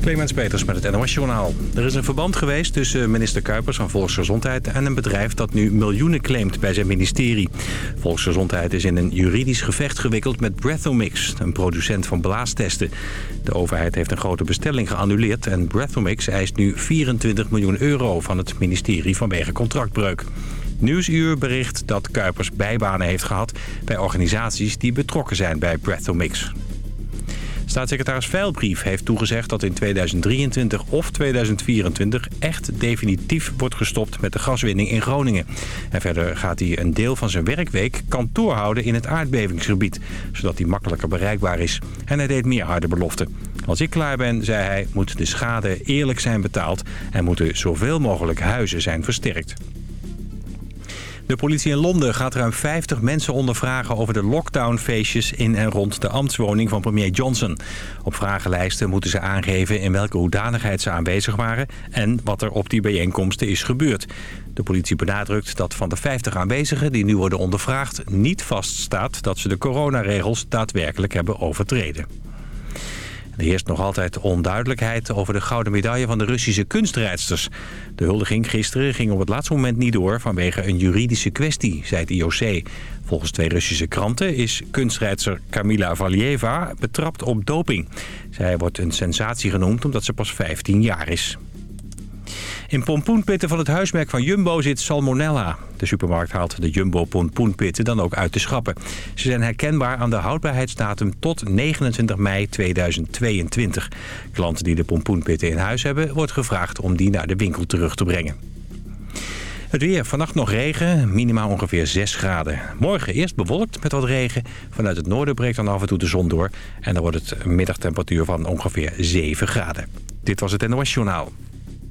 Clemens Peters met het NOS Journaal. Er is een verband geweest tussen minister Kuipers van Volksgezondheid... en een bedrijf dat nu miljoenen claimt bij zijn ministerie. Volksgezondheid is in een juridisch gevecht gewikkeld met Breathomix... een producent van blaastesten. De overheid heeft een grote bestelling geannuleerd... en Breathomix eist nu 24 miljoen euro van het ministerie vanwege contractbreuk. Nieuwsuur bericht dat Kuipers bijbanen heeft gehad... bij organisaties die betrokken zijn bij Breathomix. Staatssecretaris Veilbrief heeft toegezegd dat in 2023 of 2024 echt definitief wordt gestopt met de gaswinning in Groningen. En verder gaat hij een deel van zijn werkweek kantoor houden in het aardbevingsgebied, zodat hij makkelijker bereikbaar is. En hij deed meer harde beloften. Als ik klaar ben, zei hij, moet de schade eerlijk zijn betaald en moeten zoveel mogelijk huizen zijn versterkt. De politie in Londen gaat ruim 50 mensen ondervragen over de lockdownfeestjes in en rond de ambtswoning van premier Johnson. Op vragenlijsten moeten ze aangeven in welke hoedanigheid ze aanwezig waren en wat er op die bijeenkomsten is gebeurd. De politie benadrukt dat van de 50 aanwezigen die nu worden ondervraagd niet vaststaat dat ze de coronaregels daadwerkelijk hebben overtreden. Er heerst nog altijd onduidelijkheid over de gouden medaille van de Russische kunstrijdsters. De huldiging gisteren ging op het laatste moment niet door vanwege een juridische kwestie, zei het IOC. Volgens twee Russische kranten is kunstrijdster Kamila Valieva betrapt op doping. Zij wordt een sensatie genoemd omdat ze pas 15 jaar is. In pompoenpitten van het huismerk van Jumbo zit salmonella. De supermarkt haalt de Jumbo pompoenpitten dan ook uit de schappen. Ze zijn herkenbaar aan de houdbaarheidsdatum tot 29 mei 2022. Klanten die de pompoenpitten in huis hebben... wordt gevraagd om die naar de winkel terug te brengen. Het weer. Vannacht nog regen. Minimaal ongeveer 6 graden. Morgen eerst bewolkt met wat regen. Vanuit het noorden breekt dan af en toe de zon door. En dan wordt het middagtemperatuur van ongeveer 7 graden. Dit was het NOS Journaal.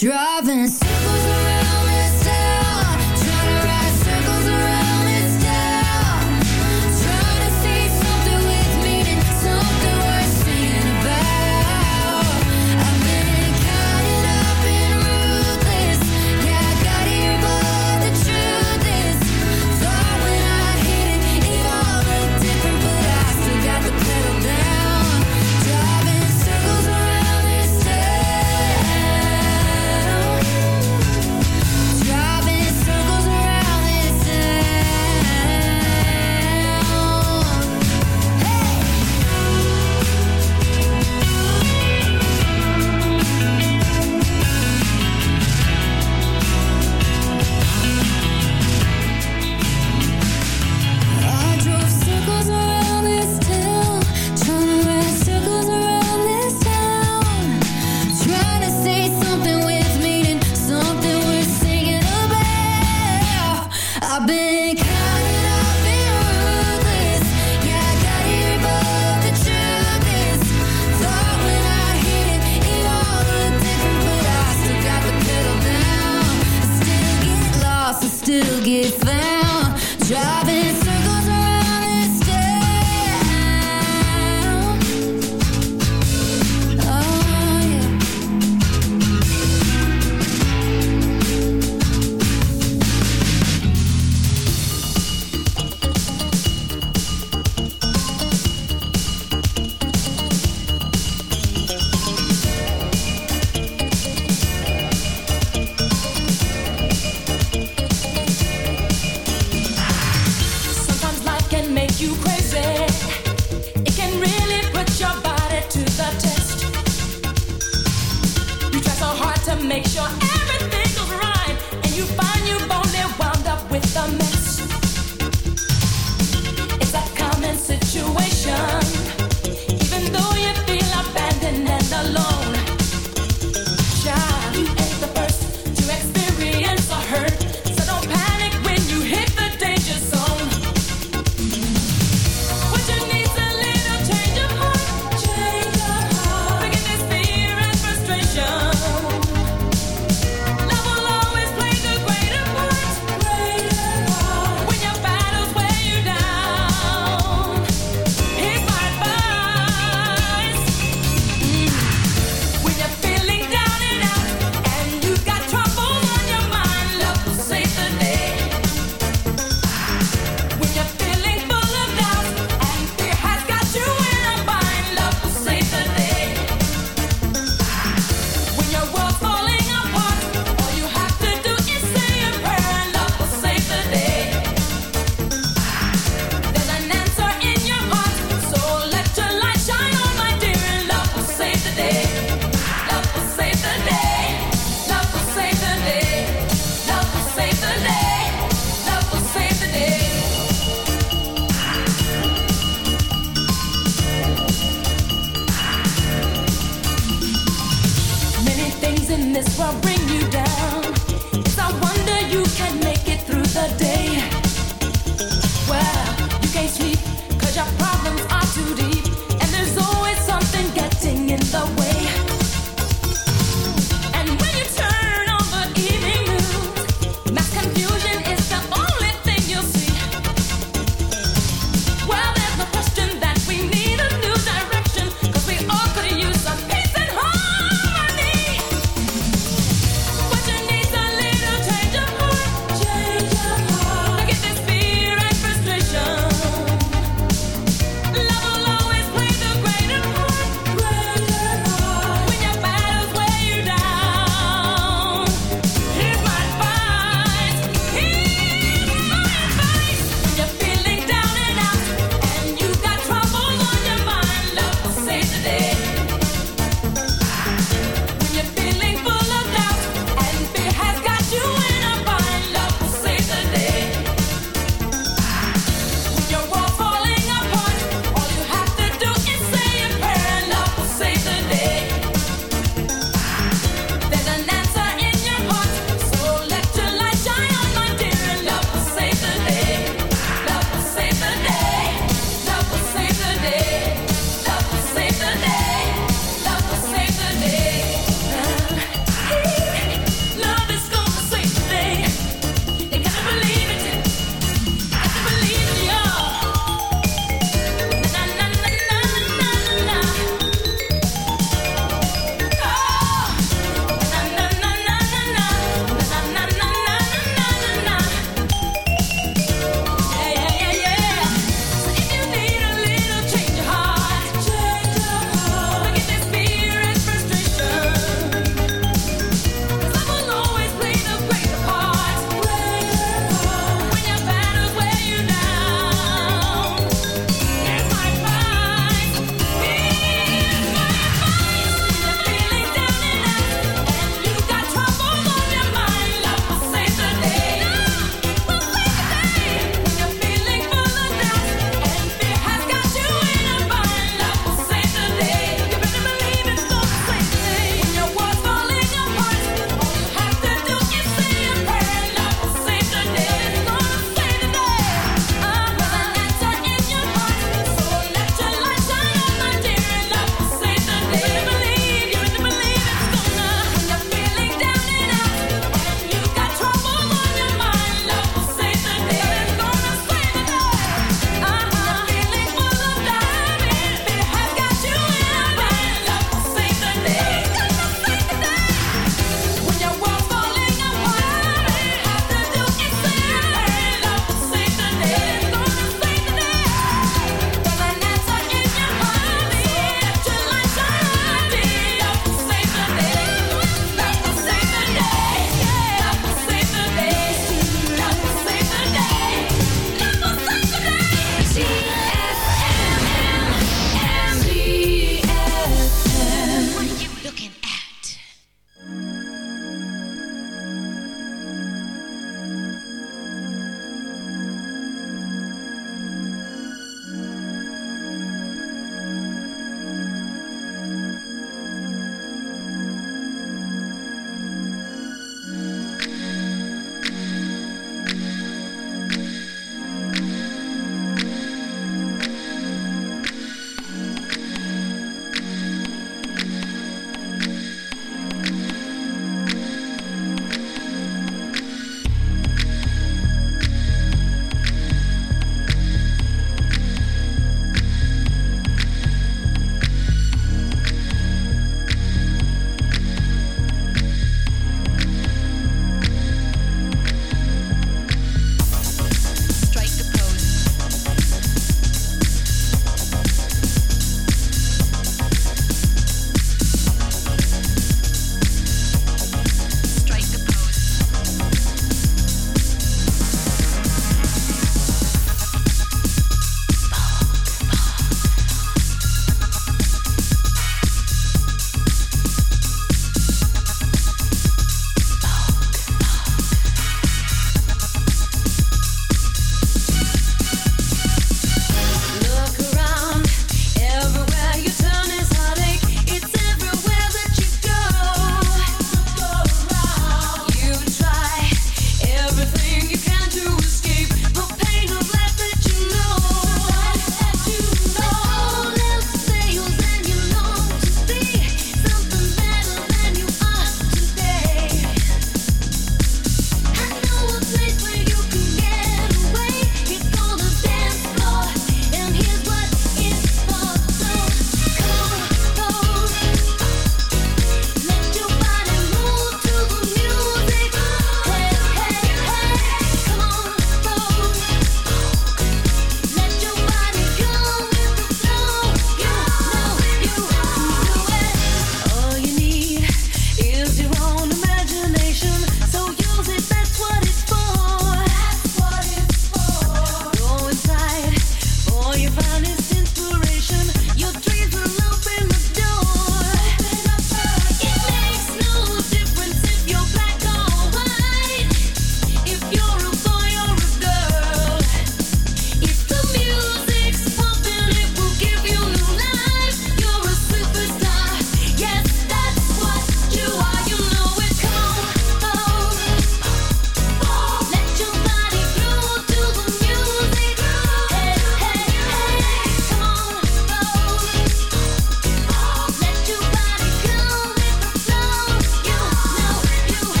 driving. circles Cause your problems are too deep.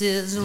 is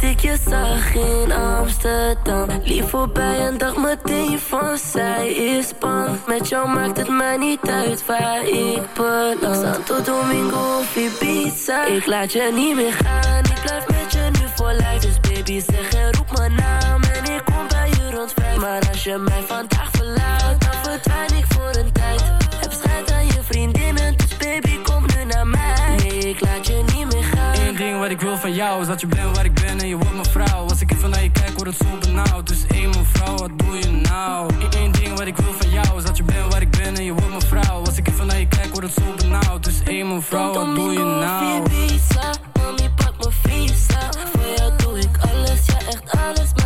dat ik je zag in Amsterdam. Lief voorbij en dacht meteen van zij is bang. Met jou maakt het mij niet uit waar ik ben. Santo Domingo of Ibiza. Ik laat je niet meer gaan. Ik blijf met je nu voor lijf. Dus baby zeg en roep mijn naam. En ik kom bij je rond vijf. Maar als je mij vandaag wat ik wil van jou Is dat je bent waar ik ben en je wordt mijn vrouw. Als ik even naar je kijk word het zo benauwd. Dus één hey, mevrouw, wat doe je nou? Eén ding wat ik wil van jou Is dat je bent waar ik ben en je wordt mijn vrouw. Als ik even naar je kijk word het zo benauwd. Dus één hey, mevrouw, wat doe je nou? Mami, pak mijn visa Voor jou doe ik alles, ja echt alles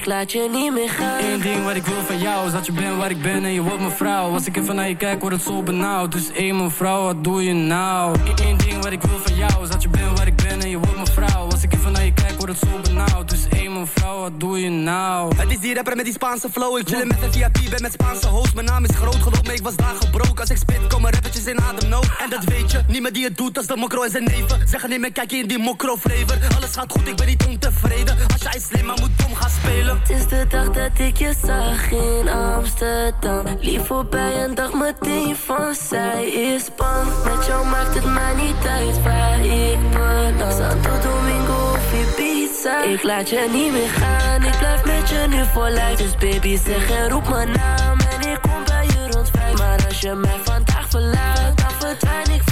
ik laat je niet meer gaan Eén ding wat ik wil van jou is dat je bent waar ik ben en je wordt mijn vrouw. Als ik even naar je kijk, wordt het zo benauwd. Dus één mijn vrouw, wat doe je nou? Eén ding wat ik wil van jou is dat je bent waar ik ben en je wordt mijn vrouw. Als ik even naar je kijk, wordt het zo benauwd. Wat doe je nou? Het is die rapper met die Spaanse flow. Ik chillen met een VIP, ben met Spaanse host. Mijn naam is groot, geloof me, ik was daar gebroken. Als ik spit, komen rappertjes in ademnood. En dat weet je, niemand die het doet als de mokro en zijn neven. Zeggen niet meer, kijk je in die mokro flavor. Alles gaat goed, ik ben niet ontevreden. Als jij slim, maar moet dom gaan spelen. Het is de dag dat ik je zag in Amsterdam Lief voorbij en dacht meteen van zij is bang Met jou maakt het mij niet uit waar ik beland Santo Domingo of Ik laat je niet meer gaan, ik blijf met je nu voor lijf Dus baby zeg en roep mijn naam. En ik kom bij je rond vijf. Maar als je mij vandaag verlaat, dan verdwijn ik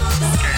Okay.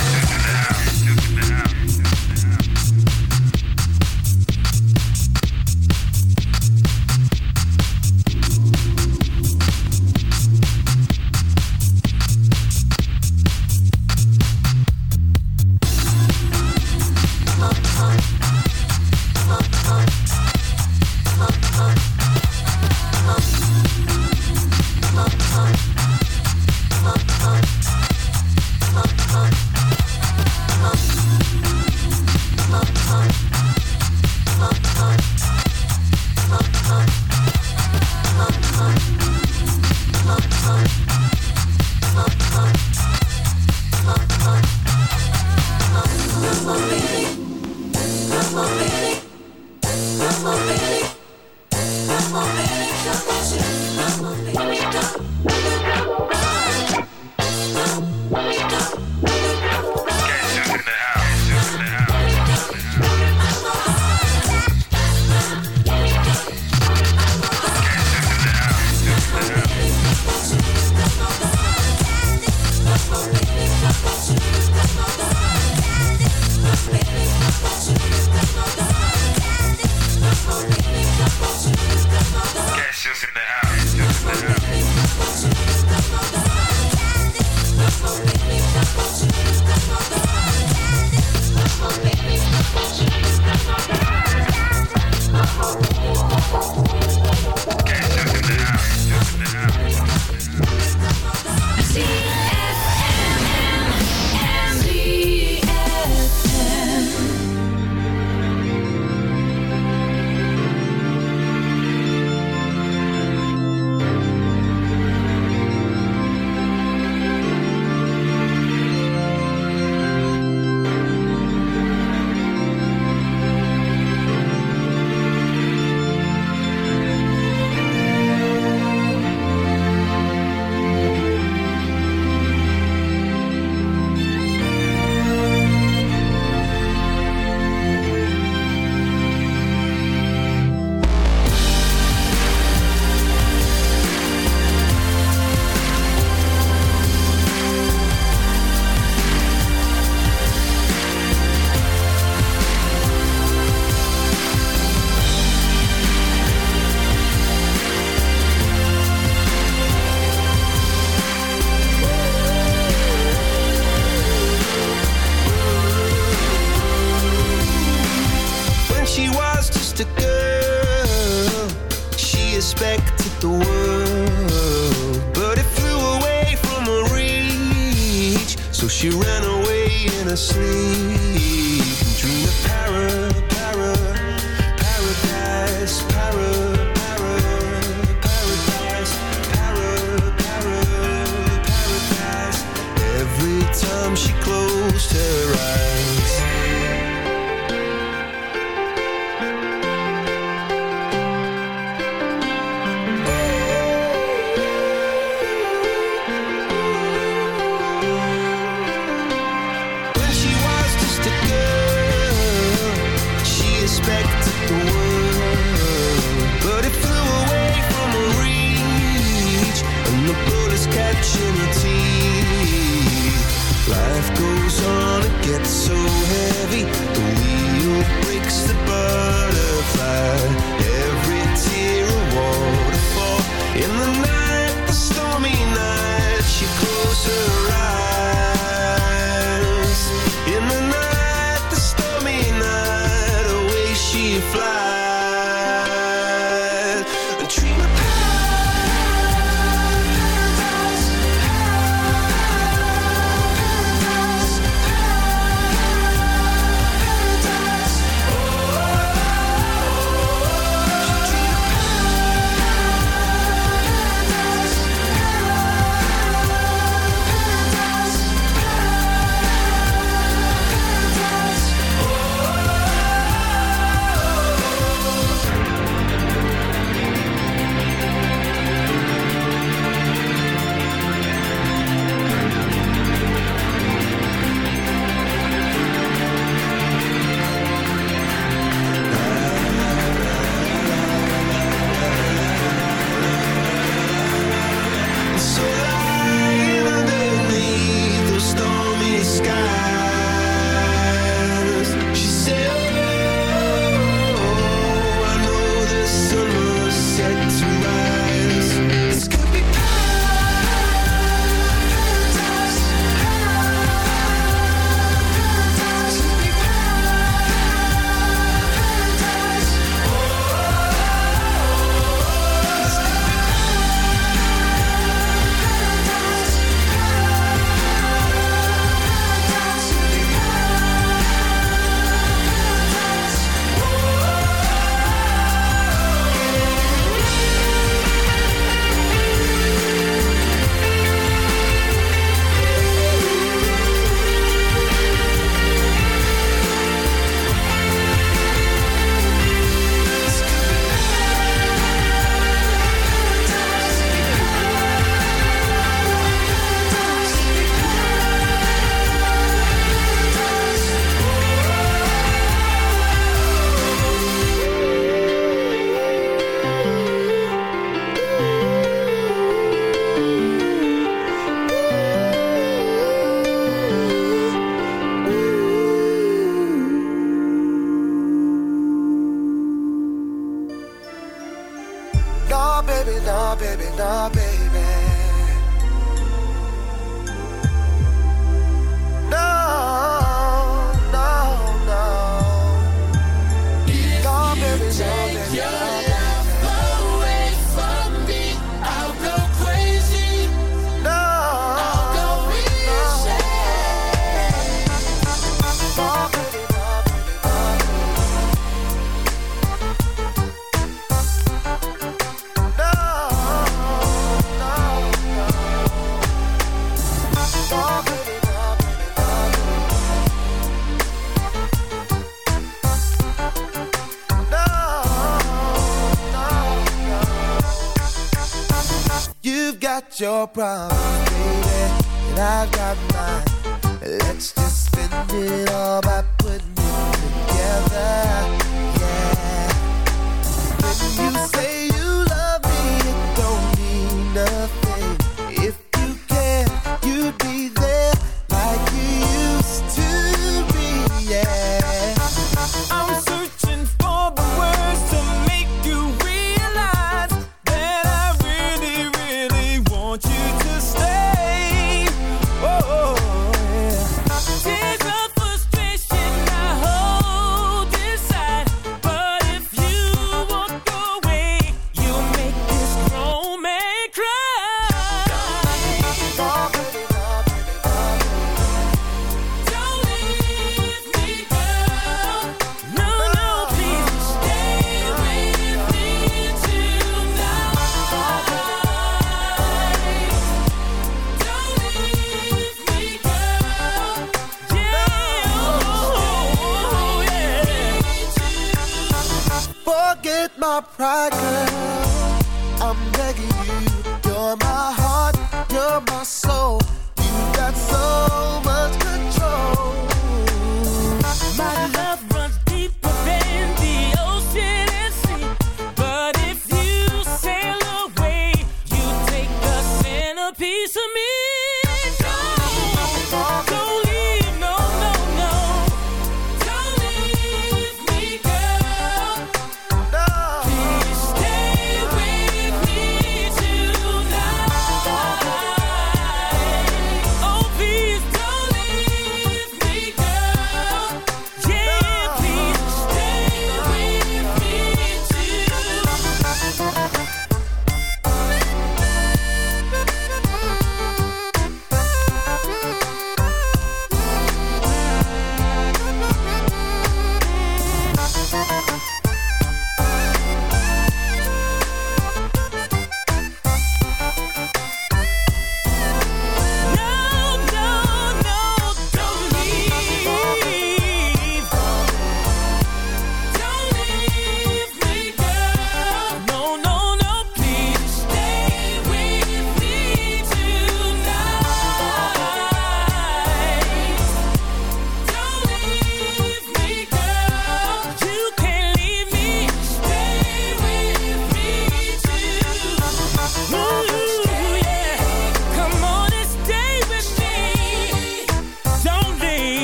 problem.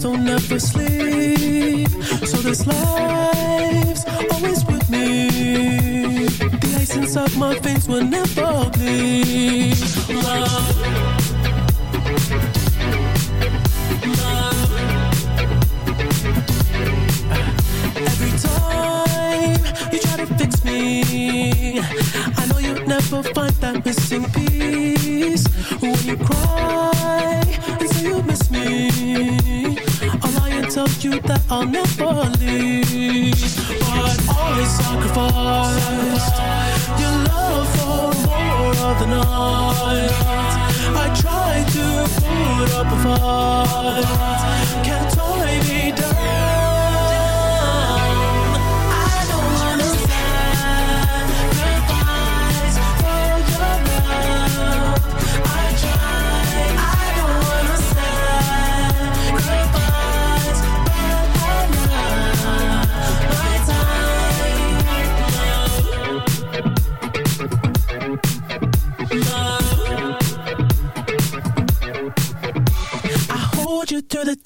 don't know I'll never leave But always sacrifice Your love for more of the night? I try to put up a fight.